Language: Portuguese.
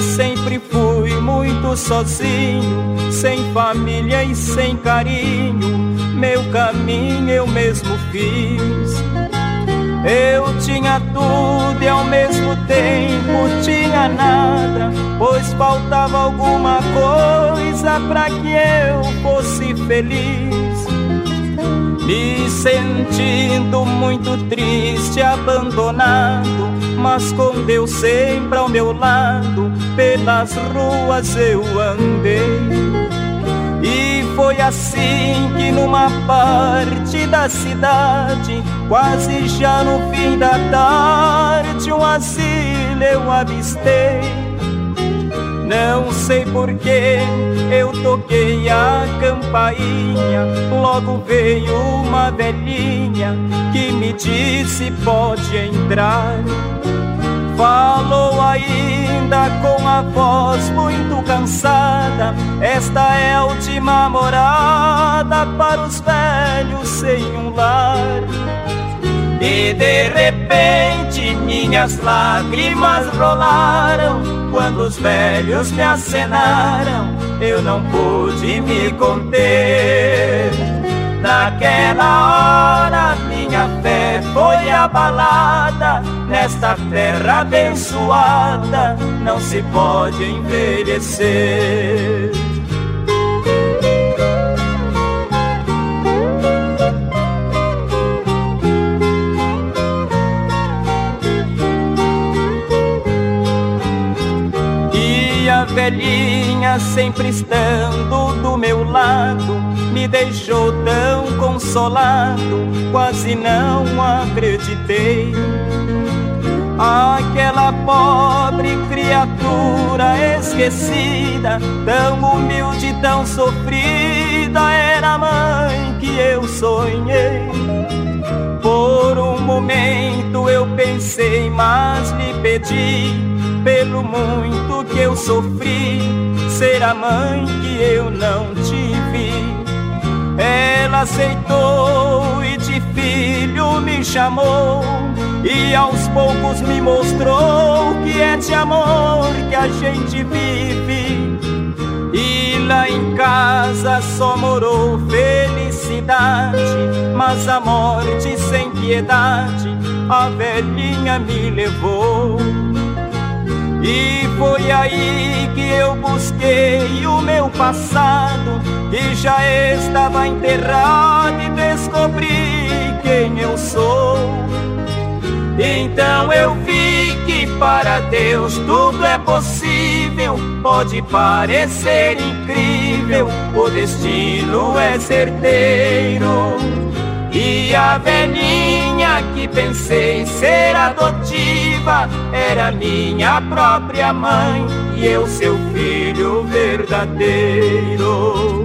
sempre fui muito sozinho, sem família e sem carinho. Meu caminho eu mesmo fiz. Eu tinha tudo e ao mesmo tempo tinha nada, pois faltava alguma coisa para que eu fosse feliz. Sentindo muito triste, abandonado, mas com Deus sempre ao meu lado, pelas ruas eu andei. E foi assim que numa parte da cidade, quase já no fim da tarde, um asilo eu avistei. Não sei porquê, eu toquei a campainha. Logo veio uma velhinha que me disse: pode entrar. Falou ainda com a voz muito cansada: Esta é a última morada para os velhos sem um lar. E de repente minhas lágrimas rolaram quando os velhos me acenaram. Eu não pude me conter. Naquela hora minha fé foi abalada. Nesta terra abençoada não se pode envelhecer. Velhinha sempre estando do meu lado me deixou tão consolado, quase não acreditei. Aquela pobre criatura esquecida, tão humilde, tão sofrida, era a mãe que eu sonhei. Por um momento eu pensei, mas lhe pedi, pelo muito que eu sofri, ser a mãe que eu não tive. Ela aceitou e de filho me chamou e aos poucos me mostrou que é de amor que a gente vive. E lá em casa só morou felicidade, mas a morte sem piedade a velhinha me levou. E foi aí que eu busquei o meu passado, que já estava enterrado, e descobri quem eu sou. Então eu vi que para Deus tudo é possível. Pode parecer incrível, o destino é certeiro. E a que pensei ser adotiva era minha própria mãe e eu seu filho verdadeiro.